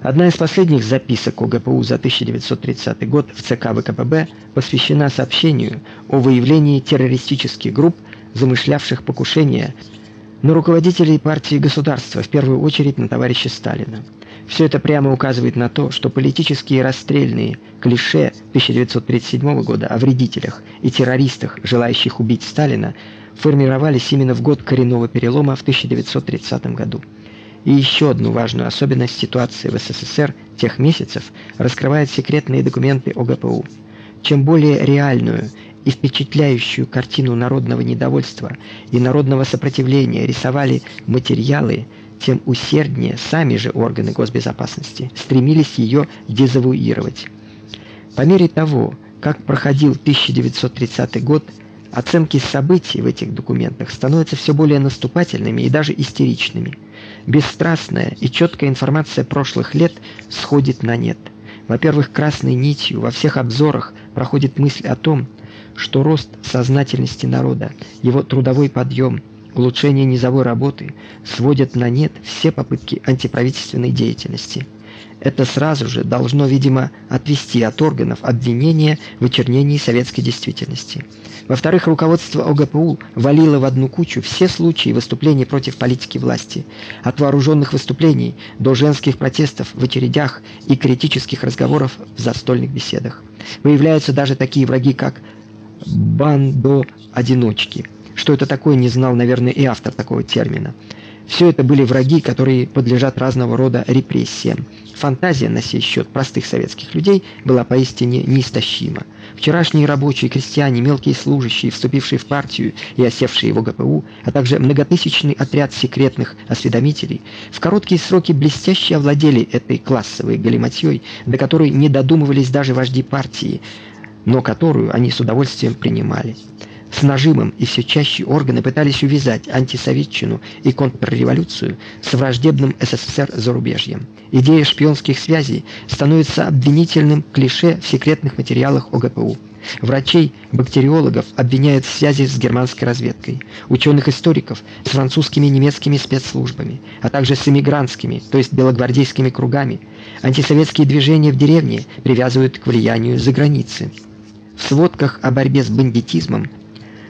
Одна из последних записок ОГПУ за 1930 год в ЦК ВКПБ посвящена сообщению о выявлении террористических групп, замышлявших покушение на руководителей партии и государства, в первую очередь на товарища Сталина. Все это прямо указывает на то, что политические расстрельные клише 1937 года о вредителях и террористах, желающих убить Сталина, формировались именно в год коренного перелома в 1930 году. И еще одну важную особенность ситуации в СССР тех месяцев раскрывают секретные документы ОГПУ. Чем более реальную и впечатляющую картину народного недовольства и народного сопротивления рисовали материалы, тем усерднее сами же органы госбезопасности стремились ее дезавуировать. По мере того, как проходил 1930 год, оценки событий в этих документах становятся все более наступательными и даже истеричными. Бесстрастная и четкая информация прошлых лет сходит на нет. Во-первых, красной нитью во всех обзорах проходит мысль о том, что рост сознательности народа, его трудовой подъем, улучшение низовой работы сводят на нет все попытки антиправительственной деятельности. Это сразу же должно, видимо, отвести от органов обвинения в очернении советской действительности. Во-вторых, руководство ОГПУ валило в одну кучу все случаи выступлений против политики власти, от вооруженных выступлений до женских протестов в очередях и критических разговоров в застольных беседах. Выявляются даже такие враги, как бандо-одиночки. Что это такое, не знал, наверное, и автор такого термина. Все это были враги, которые подлежат разного рода репрессиям. Фантазия на сей счет простых советских людей была поистине неистощима. Вчерашние рабочие, крестьяне, мелкие служащие, вступившие в партию и осевшие в ОГПУ, а также многотысячный отряд секретных осведомителей, в короткие сроки блестяще овладели этой классовой галиматьей, до которой не додумывались даже вожди партии, но которую они с удовольствием принимали. С нажимом и все чаще органы пытались увязать антисоветчину и контрреволюцию с враждебным СССР зарубежьем. Идея шпионских связей становится обвинительным клише в секретных материалах ОГПУ. Врачей, бактериологов обвиняют в связи с германской разведкой, ученых-историков с французскими и немецкими спецслужбами, а также с эмигрантскими, то есть белогвардейскими кругами. Антисоветские движения в деревне привязывают к влиянию за границы. В сводках о борьбе с бандитизмом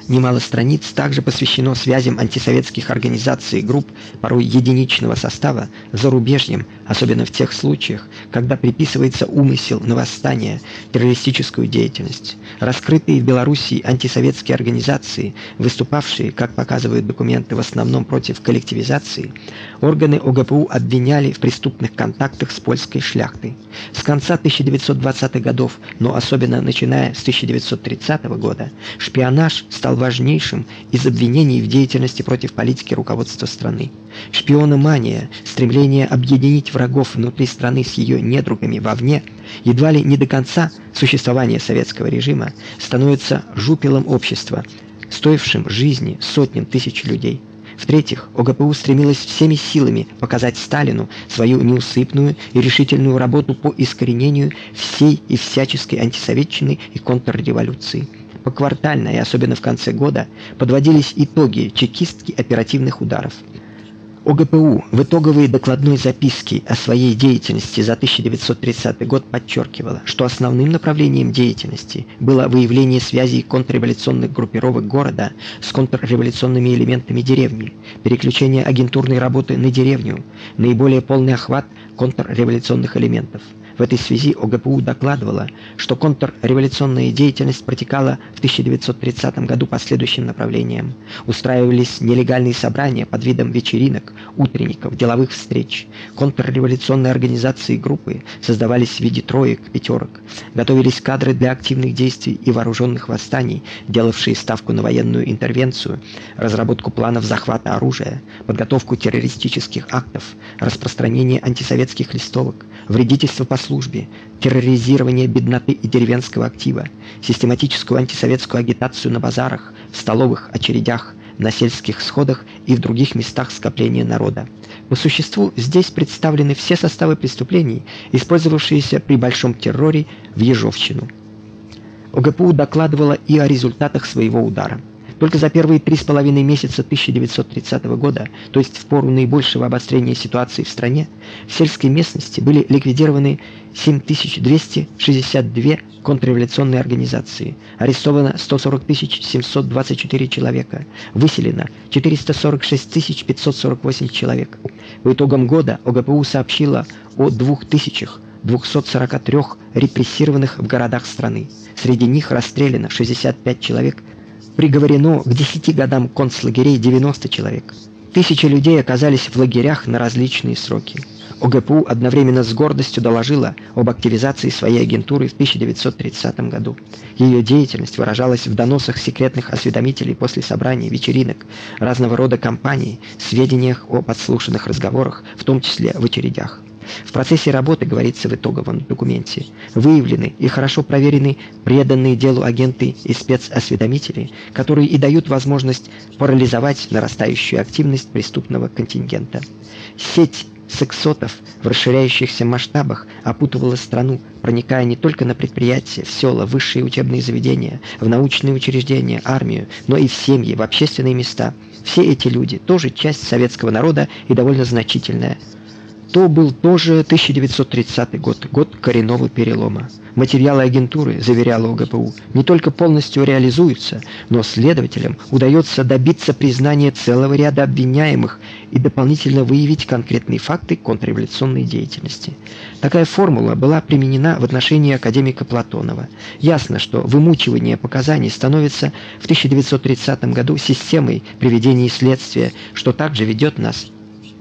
Немало страниц также посвящено связям антисоветских организаций и групп, порой единичного состава, зарубежьем, особенно в тех случаях, когда приписывается умысел на восстание, террористическую деятельность. Раскрытые в Белоруссии антисоветские организации, выступавшие, как показывают документы, в основном против коллективизации, органы ОГПУ обвиняли в преступных контактах с польской шляхтой. С конца 1920-х годов, но особенно начиная с 1930 года, шпионаж стал важнейшим из обвинений в деятельности против политики руководства страны. Шпиономания, стремление объединить врагов внутри страны с ее недругами вовне, едва ли не до конца существования советского режима, становится жупелом общества, стоившим жизни сотням тысяч людей. В-третьих, ОГПУ стремилась всеми силами показать Сталину свою неусыпную и решительную работу по искоренению всей и всяческой антисоветчины и контрреволюции поквартально и особенно в конце года подводились итоги чекистки оперативных ударов. ОГПУ в итоговой докладной записке о своей деятельности за 1930 год подчеркивала, что основным направлением деятельности было выявление связей контрреволюционных группировок города с контрреволюционными элементами деревни, переключение агентурной работы на деревню, наиболее полный охват контрреволюционных элементов – в этой связи ОГПУ докладывала, что контрреволюционная деятельность протекала в 1930 году по следующим направлениям. Устраивались нелегальные собрания под видом вечеринок, утренников, деловых встреч. Контрреволюционные организации и группы создавались в виде троек, пятерок. Готовились кадры для активных действий и вооруженных восстаний, делавшие ставку на военную интервенцию, разработку планов захвата оружия, подготовку террористических актов, распространение антисоветских листовок, вредительство по службе, терроризирование бедноты и деревенского актива, систематическую антисоветскую агитацию на базарах, в столовых, очередях, на сельских сходах и в других местах скопления народа. По существу здесь представлены все составы преступлений, использовавшиеся при большом терроре в Ежовщину. ОГПУ докладывала и о результатах своего удара. Только за первые три с половиной месяца 1930 года, то есть в пору наибольшего обострения ситуации в стране, в сельской местности были ликвидированы 7262 контрреволюционные организации, арестовано 140 724 человека, выселено 446 548 человек. В итогам года ОГПУ сообщила о 2243 репрессированных в городах страны. Среди них расстреляно 65 человек, приговорено к 10 годам концлагерей 90 человек. Тысячи людей оказались в лагерях на различные сроки. ОГПУ одновременно с гордостью доложила об активизации своей агентуры в 1930 году. Ее деятельность выражалась в доносах секретных осведомителей после собраний, вечеринок, разного рода кампаний, сведениях о подслушанных разговорах, в том числе в очередях. В процессе работы, говорится в итоговом документе, выявлены и хорошо проверены преданные делу агенты и спецосведомители, которые и дают возможность парализовать нарастающую активность преступного контингента. Сеть сексотов в расширяющихся масштабах опутывала страну, проникая не только на предприятия, в села, высшие учебные заведения, в научные учреждения, армию, но и в семьи, в общественные места. Все эти люди тоже часть советского народа и довольно значительная – то был тоже 1930 год, год коренного перелома. Материалы агентуры, заверяла ОГПУ, не только полностью реализуются, но следователям удается добиться признания целого ряда обвиняемых и дополнительно выявить конкретные факты контрреволюционной деятельности. Такая формула была применена в отношении академика Платонова. Ясно, что вымучивание показаний становится в 1930 году системой приведения следствия, что также ведет нас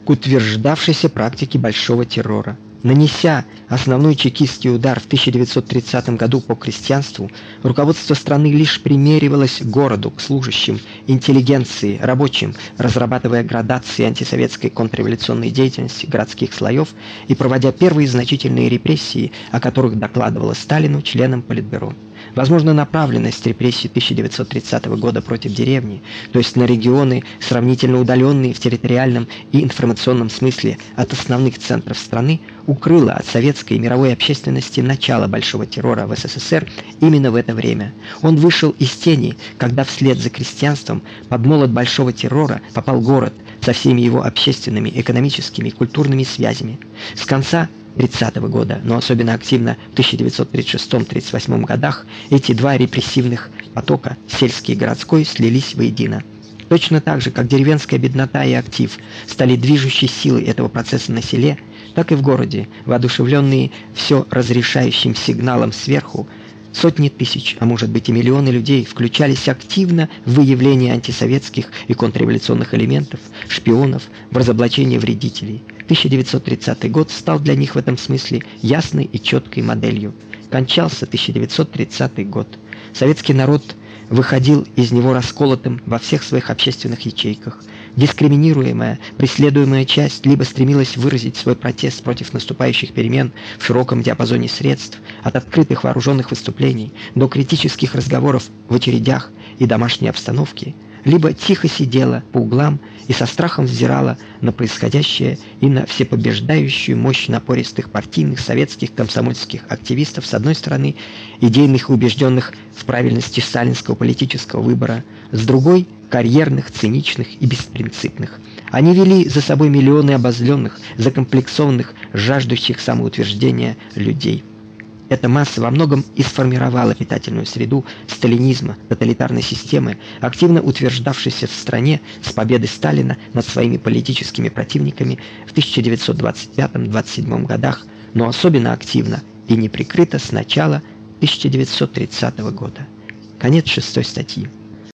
к утверждавшейся практике большого террора. Нанеся основной чекистский удар в 1930 году по крестьянству, руководство страны лишь примеривалось к городу, к служащим, интеллигенции, рабочим, разрабатывая градации антисоветской контрреволюционной деятельности городских слоев и проводя первые значительные репрессии, о которых докладывала Сталину членам Политбюро. Возможно, направленность репрессий 1930 года против деревни, то есть на регионы, сравнительно удаленные в территориальном и информационном смысле от основных центров страны, укрыла от советской и мировой общественности начало большого террора в СССР именно в это время. Он вышел из тени, когда вслед за крестьянством под молот большого террора попал город со всеми его общественными, экономическими культурными связями. С конца 30 -го года, но особенно активно в 1936-38 годах эти два репрессивных потока, сельский и городской, слились воедино. Точно так же, как деревенская беднота и актив стали движущей силой этого процесса на селе, так и в городе, воодушевленные все разрешающим сигналом сверху, Сотни тысяч, а может быть и миллионы людей включались активно в выявление антисоветских и контрреволюционных элементов, шпионов, в разоблачение вредителей. 1930 год стал для них в этом смысле ясной и четкой моделью. Кончался 1930 год. Советский народ выходил из него расколотым во всех своих общественных ячейках. Дискриминируемая, преследуемая часть либо стремилась выразить свой протест против наступающих перемен в широком диапазоне средств, от открытых вооруженных выступлений до критических разговоров в очередях и домашней обстановки, либо тихо сидела по углам и со страхом взирала на происходящее и на всепобеждающую мощь напористых партийных советских комсомольских активистов с одной стороны, идейных убежденных в правильности сталинского политического выбора, с другой карьерных, циничных и беспринципных. Они вели за собой миллионы обозленных, закомплексованных, жаждущих самоутверждения людей. Эта масса во многом и сформировала питательную среду сталинизма, тоталитарной системы, активно утверждавшейся в стране с победой Сталина над своими политическими противниками в 1925-27 годах, но особенно активно и неприкрыто с начала 1930 года. Конец шестой статьи.